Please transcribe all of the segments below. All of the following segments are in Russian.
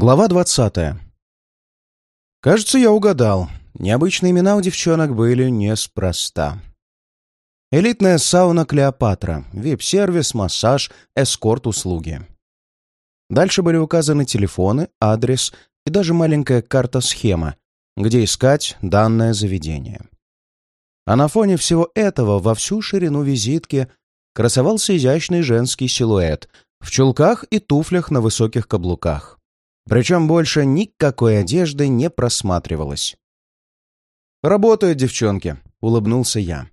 Глава двадцатая. Кажется, я угадал. Необычные имена у девчонок были неспроста. Элитная сауна Клеопатра, вип-сервис, массаж, эскорт-услуги. Дальше были указаны телефоны, адрес и даже маленькая карта-схема, где искать данное заведение. А на фоне всего этого во всю ширину визитки красовался изящный женский силуэт в чулках и туфлях на высоких каблуках. Причем больше никакой одежды не просматривалось. «Работают девчонки», — улыбнулся я.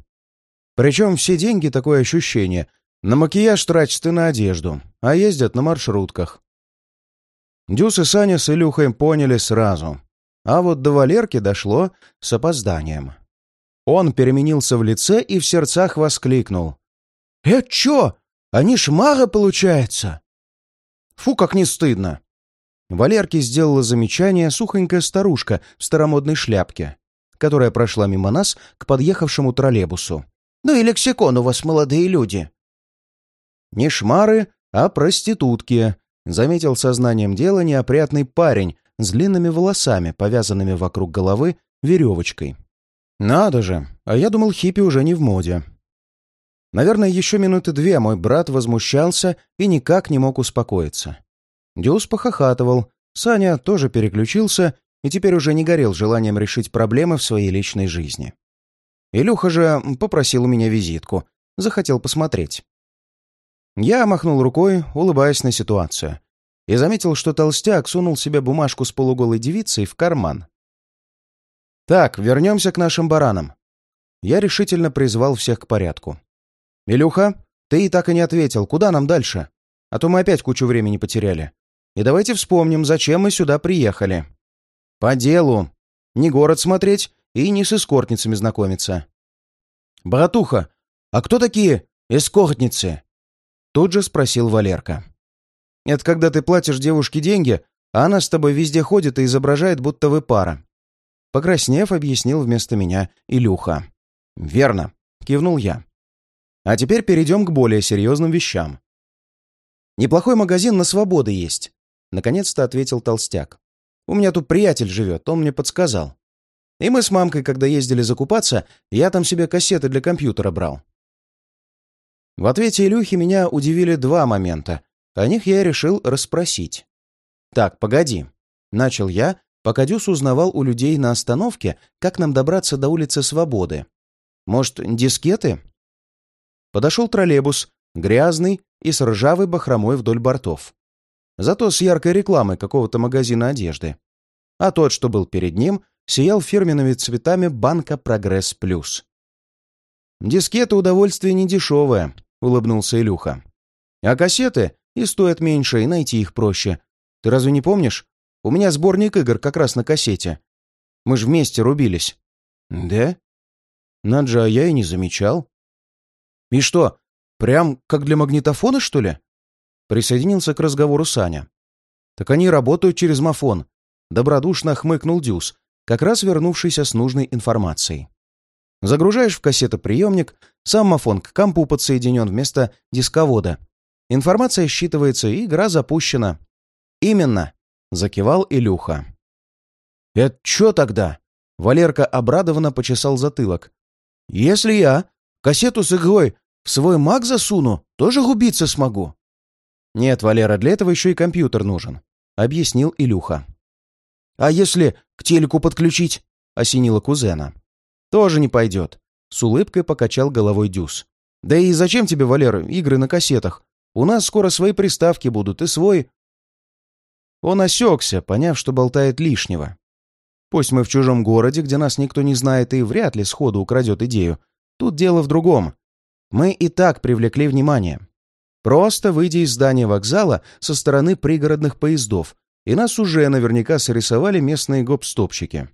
«Причем все деньги, такое ощущение, на макияж тратят и на одежду, а ездят на маршрутках». Дюс и Саня с Илюхой поняли сразу, а вот до Валерки дошло с опозданием. Он переменился в лице и в сердцах воскликнул. «Это чё? Они шмага, получается?» «Фу, как не стыдно!» Валерке сделала замечание сухонькая старушка в старомодной шляпке, которая прошла мимо нас к подъехавшему троллейбусу. «Ну и лексикон у вас, молодые люди!» «Не шмары, а проститутки», — заметил сознанием дела неопрятный парень с длинными волосами, повязанными вокруг головы веревочкой. «Надо же! А я думал, хиппи уже не в моде». Наверное, еще минуты две мой брат возмущался и никак не мог успокоиться. Дюс похохатывал, Саня тоже переключился и теперь уже не горел желанием решить проблемы в своей личной жизни. Илюха же попросил у меня визитку, захотел посмотреть. Я махнул рукой, улыбаясь на ситуацию, и заметил, что толстяк сунул себе бумажку с полуголой девицей в карман. «Так, вернемся к нашим баранам». Я решительно призвал всех к порядку. «Илюха, ты и так и не ответил, куда нам дальше? А то мы опять кучу времени потеряли. И давайте вспомним, зачем мы сюда приехали. По делу. Не город смотреть и не с эскортницами знакомиться. «Братуха, а кто такие эскортницы?» Тут же спросил Валерка. «Это когда ты платишь девушке деньги, а она с тобой везде ходит и изображает, будто вы пара». Покраснев, объяснил вместо меня Илюха. «Верно», — кивнул я. «А теперь перейдем к более серьезным вещам. Неплохой магазин на свободы есть. Наконец-то ответил толстяк. «У меня тут приятель живет, он мне подсказал. И мы с мамкой, когда ездили закупаться, я там себе кассеты для компьютера брал». В ответе Илюхи меня удивили два момента. О них я решил расспросить. «Так, погоди», — начал я, пока Дюс узнавал у людей на остановке, как нам добраться до улицы Свободы. «Может, дискеты?» Подошел троллейбус, грязный и с ржавой бахромой вдоль бортов зато с яркой рекламой какого-то магазина одежды. А тот, что был перед ним, сиял фирменными цветами банка «Прогресс Плюс». «Дискеты удовольствие недешевое», — улыбнулся Илюха. «А кассеты и стоят меньше, и найти их проще. Ты разве не помнишь? У меня сборник игр как раз на кассете. Мы же вместе рубились». «Да? Наджа, я и не замечал». «И что, прям как для магнитофона, что ли?» Присоединился к разговору Саня. «Так они работают через мафон», — добродушно хмыкнул Дюс, как раз вернувшийся с нужной информацией. Загружаешь в кассетоприемник, сам мафон к компу подсоединен вместо дисковода. Информация считывается, и игра запущена. «Именно», — закивал Илюха. «Это что тогда?» Валерка обрадованно почесал затылок. «Если я кассету с игрой в свой маг засуну, тоже губиться смогу». «Нет, Валера, для этого еще и компьютер нужен», — объяснил Илюха. «А если к телеку подключить?» — осенила кузена. «Тоже не пойдет», — с улыбкой покачал головой Дюс. «Да и зачем тебе, Валера, игры на кассетах? У нас скоро свои приставки будут и свой...» Он осекся, поняв, что болтает лишнего. Пусть мы в чужом городе, где нас никто не знает и вряд ли сходу украдет идею. Тут дело в другом. Мы и так привлекли внимание. Просто выйдя из здания вокзала со стороны пригородных поездов, и нас уже наверняка срисовали местные гоп-стопщики.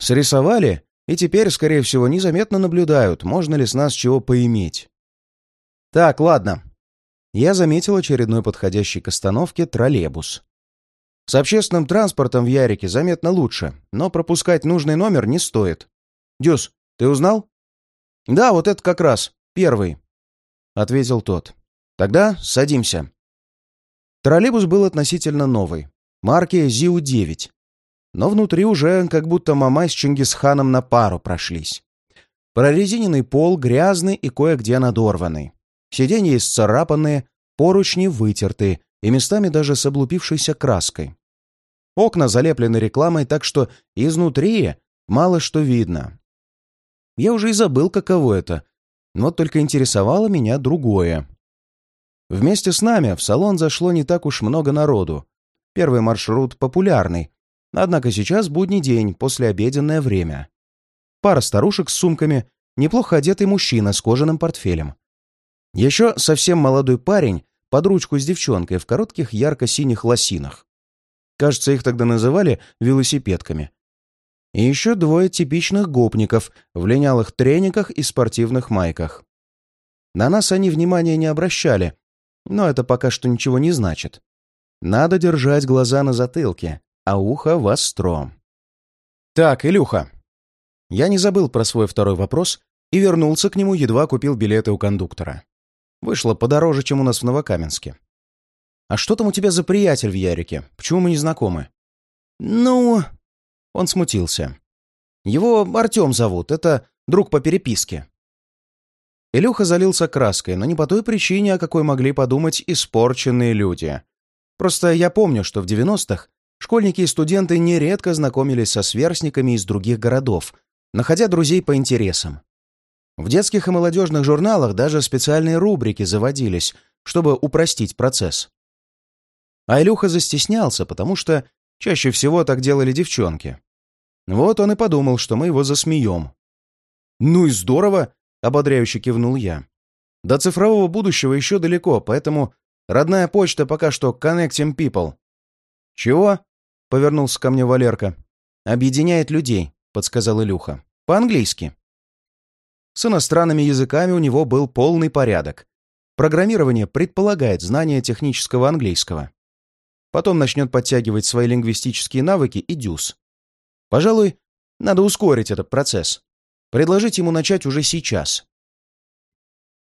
Срисовали, и теперь, скорее всего, незаметно наблюдают, можно ли с нас чего поиметь. Так, ладно. Я заметил очередной подходящий к остановке троллейбус. С общественным транспортом в Ярике заметно лучше, но пропускать нужный номер не стоит. Дюс, ты узнал? Да, вот это как раз, первый, — ответил тот. Тогда садимся. Троллейбус был относительно новый. марки ЗИУ-9. Но внутри уже как будто мама с Чингисханом на пару прошлись. Прорезиненный пол грязный и кое-где надорванный. Сиденья исцарапанные, поручни вытерты и местами даже с облупившейся краской. Окна залеплены рекламой, так что изнутри мало что видно. Я уже и забыл, каково это, но только интересовало меня другое. Вместе с нами в салон зашло не так уж много народу. Первый маршрут популярный, однако сейчас будний день, послеобеденное время. Пара старушек с сумками, неплохо одетый мужчина с кожаным портфелем. Еще совсем молодой парень под ручку с девчонкой в коротких ярко-синих лосинах. Кажется, их тогда называли велосипедками. И еще двое типичных гопников в линялых трениках и спортивных майках. На нас они внимания не обращали, но это пока что ничего не значит. Надо держать глаза на затылке, а ухо востро. Так, Илюха. Я не забыл про свой второй вопрос и вернулся к нему, едва купил билеты у кондуктора. Вышло подороже, чем у нас в Новокаменске. «А что там у тебя за приятель в Ярике? Почему мы не знакомы?» «Ну...» Он смутился. «Его Артем зовут. Это друг по переписке». Илюха залился краской, но не по той причине, о какой могли подумать испорченные люди. Просто я помню, что в 90-х школьники и студенты нередко знакомились со сверстниками из других городов, находя друзей по интересам. В детских и молодежных журналах даже специальные рубрики заводились, чтобы упростить процесс. А Илюха застеснялся, потому что чаще всего так делали девчонки. Вот он и подумал, что мы его засмеем. «Ну и здорово!» — ободряюще кивнул я. «До цифрового будущего еще далеко, поэтому родная почта пока что Connecting People». «Чего?» — повернулся ко мне Валерка. «Объединяет людей», — подсказал Илюха. «По-английски». С иностранными языками у него был полный порядок. Программирование предполагает знание технического английского. Потом начнет подтягивать свои лингвистические навыки и дюс. Пожалуй, надо ускорить этот процесс. Предложить ему начать уже сейчас.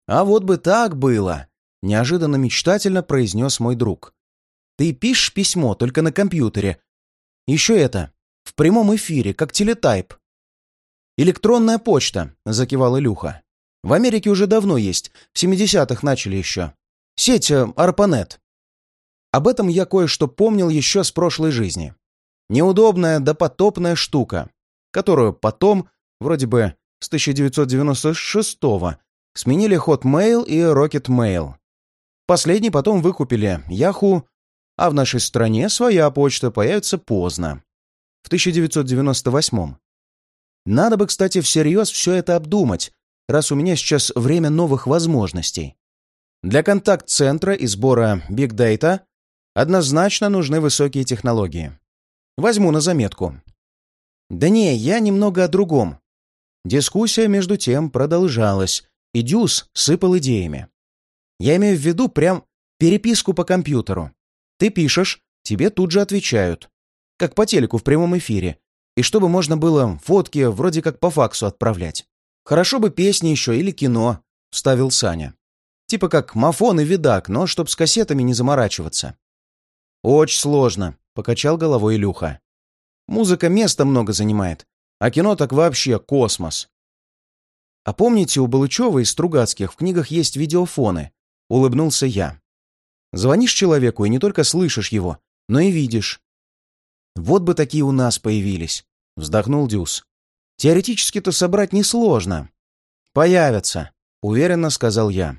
«А вот бы так было!» — неожиданно мечтательно произнес мой друг. «Ты пишешь письмо только на компьютере. Еще это, в прямом эфире, как телетайп». «Электронная почта», — закивал Илюха. «В Америке уже давно есть, в 70-х начали еще. Сеть Арпанет. Об этом я кое-что помнил еще с прошлой жизни. Неудобная допотопная штука, которую потом, вроде бы с 1996-го, сменили Hotmail и Rocketmail. Последний потом выкупили Yahoo, а в нашей стране своя почта появится поздно, в 1998-м. Надо бы, кстати, всерьез все это обдумать, раз у меня сейчас время новых возможностей. Для контакт-центра и сбора Big Data Однозначно нужны высокие технологии. Возьму на заметку. Да не, я немного о другом. Дискуссия, между тем, продолжалась, и Дюс сыпал идеями. Я имею в виду прям переписку по компьютеру. Ты пишешь, тебе тут же отвечают. Как по телеку в прямом эфире. И чтобы можно было фотки вроде как по факсу отправлять. Хорошо бы песни еще или кино, вставил Саня. Типа как мафон и видак, но чтоб с кассетами не заморачиваться. «Очень сложно», — покачал головой Илюха. «Музыка места много занимает, а кино так вообще космос». «А помните, у Балычева и Стругацких в книгах есть видеофоны?» — улыбнулся я. «Звонишь человеку и не только слышишь его, но и видишь». «Вот бы такие у нас появились», — вздохнул Дюс. «Теоретически-то собрать несложно». «Появятся», — уверенно сказал я.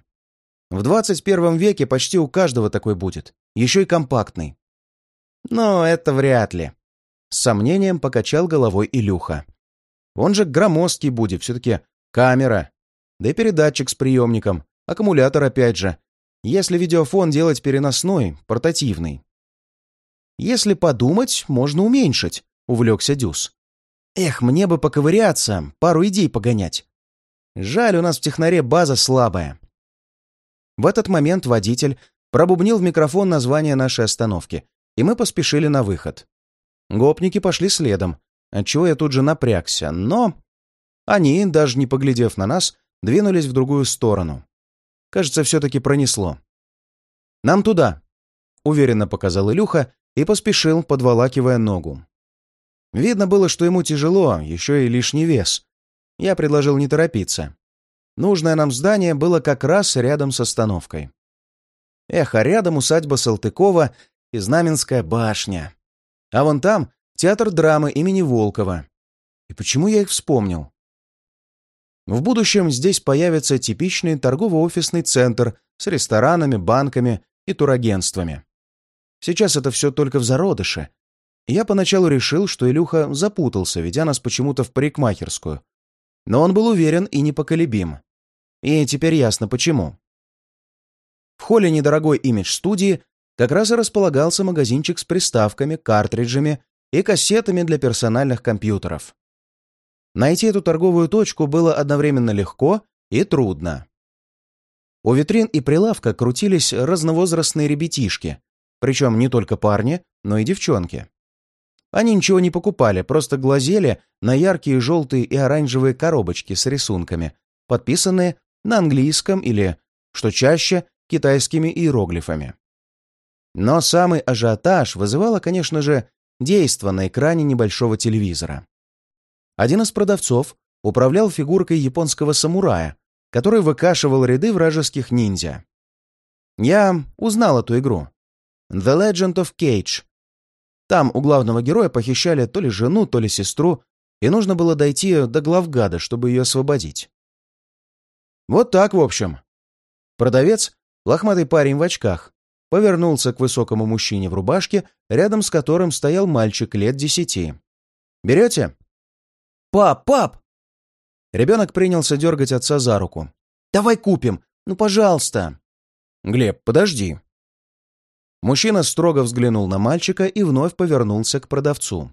«В двадцать первом веке почти у каждого такой будет еще и компактный. Но это вряд ли. С сомнением покачал головой Илюха. Он же громоздкий будет, все-таки камера. Да и передатчик с приемником, аккумулятор опять же. Если видеофон делать переносной, портативный. Если подумать, можно уменьшить, увлекся Дюс. Эх, мне бы поковыряться, пару идей погонять. Жаль, у нас в технаре база слабая. В этот момент водитель пробубнил в микрофон название нашей остановки, и мы поспешили на выход. Гопники пошли следом, отчего я тут же напрягся, но... Они, даже не поглядев на нас, двинулись в другую сторону. Кажется, все-таки пронесло. «Нам туда», — уверенно показал Илюха и поспешил, подволакивая ногу. Видно было, что ему тяжело, еще и лишний вес. Я предложил не торопиться. Нужное нам здание было как раз рядом с остановкой. Эх, а рядом усадьба Салтыкова и Знаменская башня. А вон там театр драмы имени Волкова. И почему я их вспомнил? В будущем здесь появится типичный торгово-офисный центр с ресторанами, банками и турагентствами. Сейчас это все только в зародыше. Я поначалу решил, что Илюха запутался, ведя нас почему-то в парикмахерскую. Но он был уверен и непоколебим. И теперь ясно почему. В холле недорогой имидж-студии как раз и располагался магазинчик с приставками, картриджами и кассетами для персональных компьютеров. Найти эту торговую точку было одновременно легко и трудно. У витрин и прилавка крутились разновозрастные ребятишки, причем не только парни, но и девчонки. Они ничего не покупали, просто глазели на яркие желтые и оранжевые коробочки с рисунками, подписанные на английском или, что чаще, китайскими иероглифами. Но самый ажиотаж вызывало, конечно же, действо на экране небольшого телевизора. Один из продавцов управлял фигуркой японского самурая, который выкашивал ряды вражеских ниндзя. Я узнал эту игру. The Legend of Cage. Там у главного героя похищали то ли жену, то ли сестру, и нужно было дойти до главгада, чтобы ее освободить. Вот так, в общем. Продавец, лохматый парень в очках, повернулся к высокому мужчине в рубашке, рядом с которым стоял мальчик лет десяти. «Берете?» «Пап, пап!» Ребенок принялся дергать отца за руку. «Давай купим! Ну, пожалуйста!» «Глеб, подожди!» Мужчина строго взглянул на мальчика и вновь повернулся к продавцу.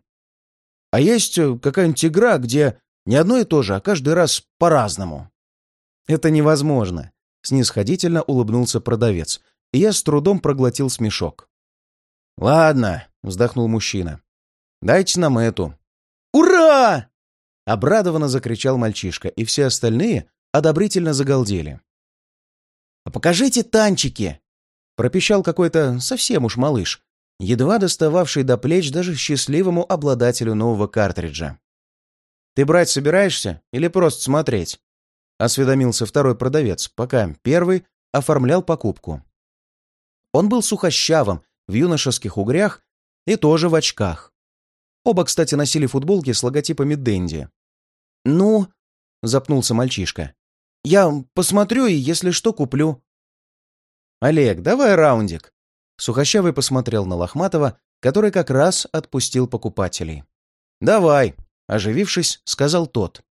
«А есть э, какая-нибудь игра, где не одно и то же, а каждый раз по-разному?» «Это невозможно!» — снисходительно улыбнулся продавец, и я с трудом проглотил смешок. «Ладно», — вздохнул мужчина. «Дайте нам эту». «Ура!» Обрадованно закричал мальчишка, и все остальные одобрительно загалдели. «А покажите танчики!» пропищал какой-то совсем уж малыш, едва достававший до плеч даже счастливому обладателю нового картриджа. «Ты брать собираешься или просто смотреть?» — осведомился второй продавец, пока первый оформлял покупку. Он был сухощавым, в юношеских угрях и тоже в очках. Оба, кстати, носили футболки с логотипами Дэнди. «Ну?» — запнулся мальчишка. «Я посмотрю и, если что, куплю». «Олег, давай раундик». Сухощавый посмотрел на Лохматова, который как раз отпустил покупателей. «Давай», — оживившись, сказал тот.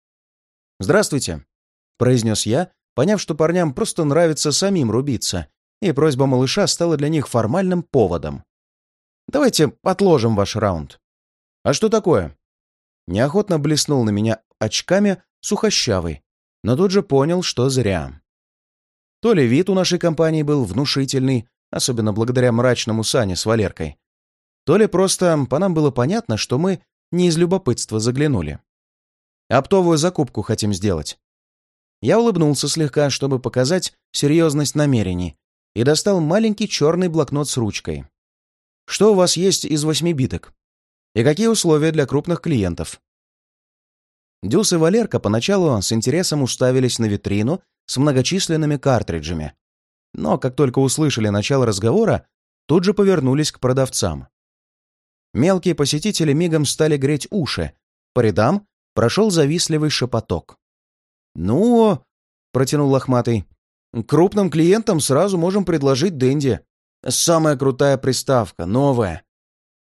«Здравствуйте», — произнес я, поняв, что парням просто нравится самим рубиться, и просьба малыша стала для них формальным поводом. «Давайте отложим ваш раунд». «А что такое?» Неохотно блеснул на меня очками сухощавый, но тут же понял, что зря. То ли вид у нашей компании был внушительный, особенно благодаря мрачному Сане с Валеркой, то ли просто по нам было понятно, что мы не из любопытства заглянули. Оптовую закупку хотим сделать. Я улыбнулся слегка, чтобы показать серьезность намерений, и достал маленький черный блокнот с ручкой. Что у вас есть из восьми биток? И какие условия для крупных клиентов? Дюс и Валерка поначалу с интересом уставились на витрину с многочисленными картриджами. Но как только услышали начало разговора, тут же повернулись к продавцам. Мелкие посетители мигом стали греть уши. По рядам прошел завистливый шепоток. «Ну...» — протянул лохматый. «Крупным клиентам сразу можем предложить Дэнди. Самая крутая приставка, новая.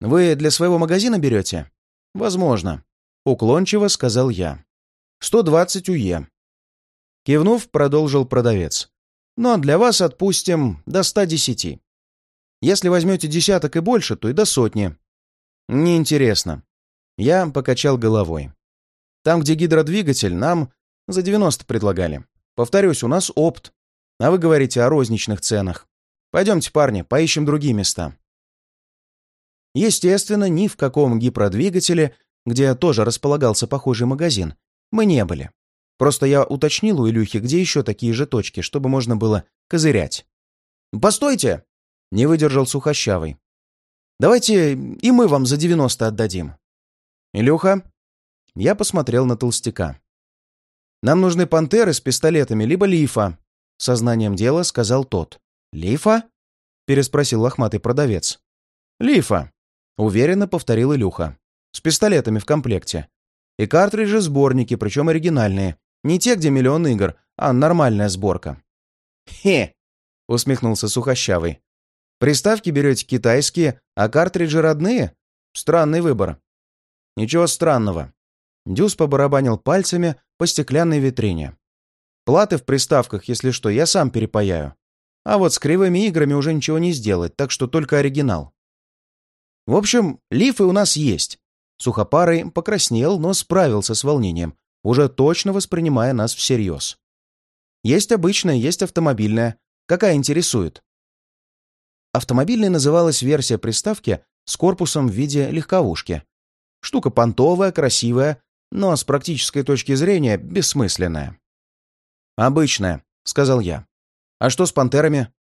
Вы для своего магазина берете? Возможно. Уклончиво сказал я. 120 УЕ. Кивнув, продолжил продавец. Но для вас отпустим до 110. Если возьмете десяток и больше, то и до сотни. Неинтересно. Я покачал головой. Там, где гидродвигатель, нам за 90 предлагали. Повторюсь, у нас опт. А вы говорите о розничных ценах. Пойдемте, парни, поищем другие места. Естественно, ни в каком гипродвигателе, где тоже располагался похожий магазин, мы не были. Просто я уточнил у Илюхи, где еще такие же точки, чтобы можно было козырять. «Постойте!» — не выдержал Сухощавый. Давайте и мы вам за 90 отдадим. Илюха, я посмотрел на толстяка. Нам нужны пантеры с пистолетами, либо лифа, сознанием дела сказал тот. Лифа? переспросил лохматый продавец. Лифа, уверенно повторил Илюха. С пистолетами в комплекте. И картриджи-сборники, причем оригинальные. Не те, где миллион игр, а нормальная сборка. «Хе!» — усмехнулся Сухощавый. «Приставки берете китайские, а картриджи родные? Странный выбор». «Ничего странного». Дюс побарабанил пальцами по стеклянной витрине. «Платы в приставках, если что, я сам перепаяю. А вот с кривыми играми уже ничего не сделать, так что только оригинал». В общем, лифы у нас есть. Сухопарый покраснел, но справился с волнением, уже точно воспринимая нас всерьез. Есть обычная, есть автомобильная. Какая интересует? Автомобильной называлась версия приставки с корпусом в виде легковушки. Штука понтовая, красивая, но с практической точки зрения бессмысленная. «Обычная», — сказал я. «А что с пантерами?»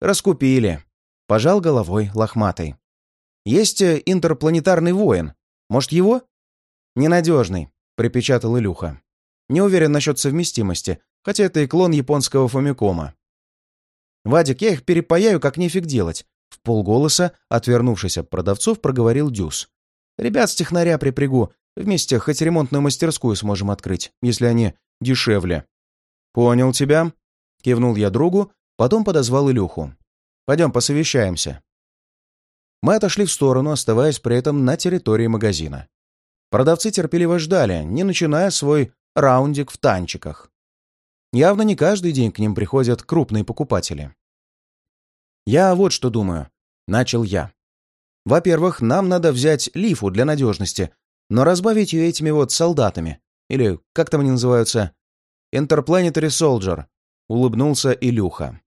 «Раскупили», — пожал головой лохматый. «Есть э, интерпланетарный воин. Может, его?» «Ненадежный», — припечатал Илюха. «Не уверен насчет совместимости, хотя это и клон японского фамикома. «Вадик, я их перепаяю, как нефиг делать», — в полголоса, отвернувшись от продавцов, проговорил Дюс. «Ребят с технаря припрягу, вместе хоть ремонтную мастерскую сможем открыть, если они дешевле». «Понял тебя», — кивнул я другу, потом подозвал Илюху. «Пойдем посовещаемся». Мы отошли в сторону, оставаясь при этом на территории магазина. Продавцы терпеливо ждали, не начиная свой раундик в танчиках. Явно не каждый день к ним приходят крупные покупатели. «Я вот что думаю», — начал я. «Во-первых, нам надо взять лифу для надежности, но разбавить ее этими вот солдатами, или как там они называются? Interplanetary Soldier», — улыбнулся Илюха.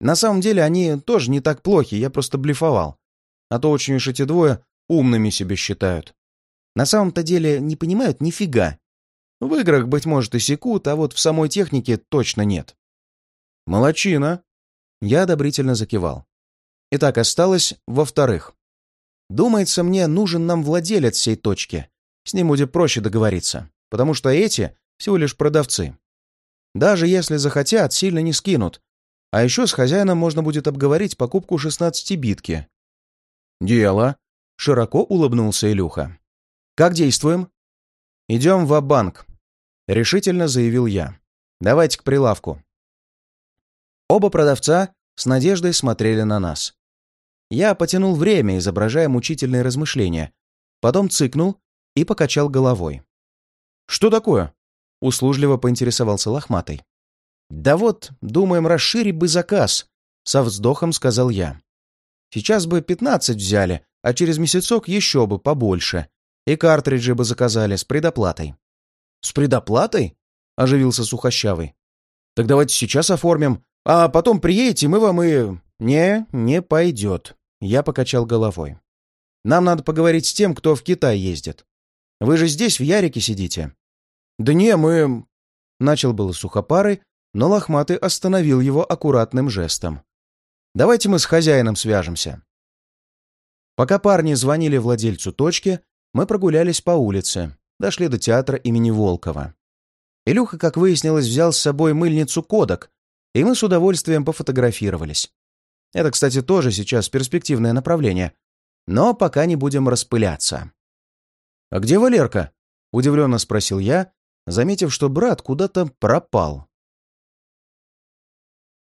«На самом деле они тоже не так плохи, я просто блефовал. А то очень уж эти двое умными себя считают. На самом-то деле не понимают нифига. В играх, быть может, и секут, а вот в самой технике точно нет. Молодчина. Я одобрительно закивал. Итак, осталось во-вторых. Думается мне, нужен нам владелец всей точки. С ним будет проще договориться, потому что эти всего лишь продавцы. Даже если захотят, сильно не скинут. А еще с хозяином можно будет обговорить покупку 16-битки. «Дело», — широко улыбнулся Илюха. «Как действуем?» «Идем в банк решительно заявил я. «Давайте к прилавку». Оба продавца с надеждой смотрели на нас. Я потянул время, изображая мучительные размышления, потом цыкнул и покачал головой. «Что такое?» — услужливо поинтересовался лохматый. «Да вот, думаем, расширить бы заказ», — со вздохом сказал я. «Сейчас бы пятнадцать взяли, а через месяцок еще бы побольше. И картриджи бы заказали с предоплатой». «С предоплатой?» — оживился Сухощавый. «Так давайте сейчас оформим, а потом приедете, мы вам и...» «Не, не пойдет», — я покачал головой. «Нам надо поговорить с тем, кто в Китай ездит. Вы же здесь, в Ярике, сидите?» «Да не, мы...» Начал было сухопарый, но лохматый остановил его аккуратным жестом. «Давайте мы с хозяином свяжемся». Пока парни звонили владельцу точки, мы прогулялись по улице, дошли до театра имени Волкова. Илюха, как выяснилось, взял с собой мыльницу «Кодок», и мы с удовольствием пофотографировались. Это, кстати, тоже сейчас перспективное направление. Но пока не будем распыляться. «А где Валерка?» — удивленно спросил я, заметив, что брат куда-то пропал.